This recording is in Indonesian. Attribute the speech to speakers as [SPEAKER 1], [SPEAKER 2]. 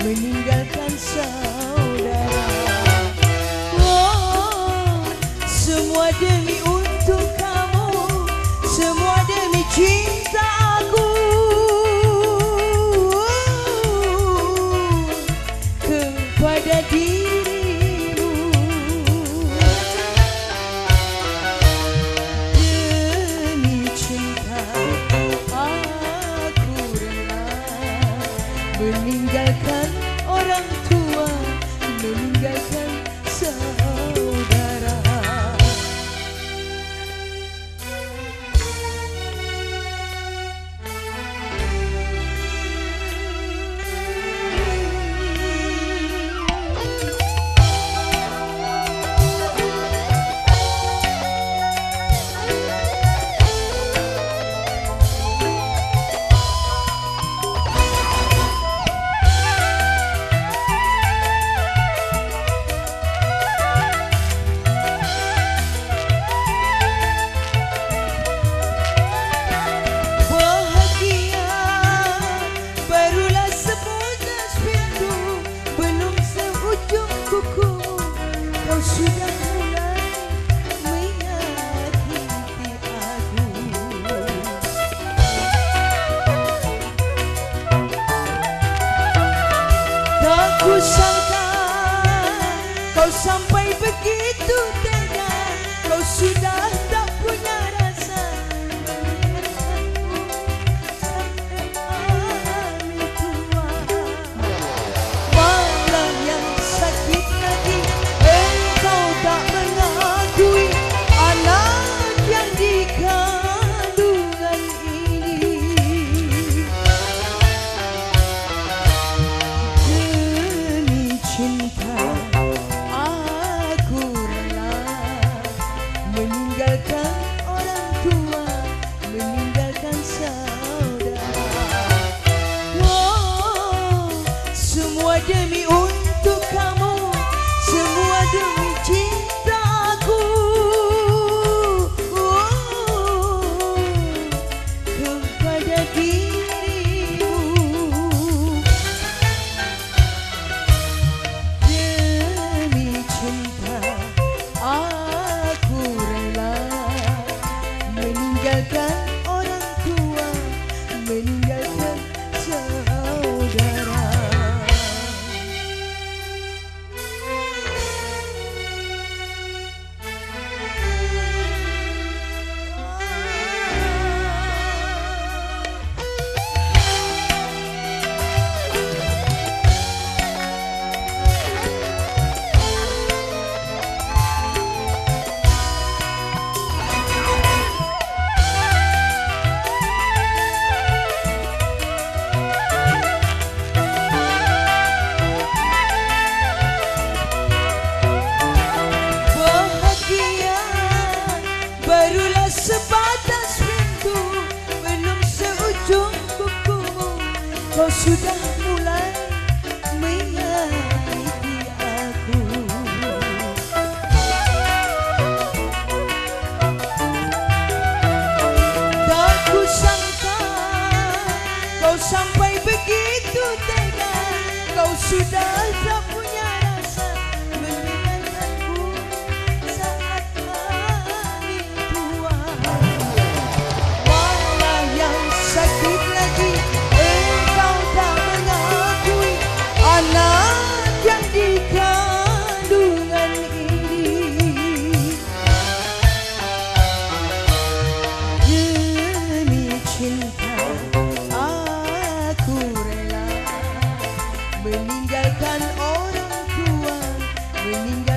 [SPEAKER 1] meninggalkan saudara. Oh, semua demi meninggalkan orang tua meninggalkan saya Jamie. close you down. el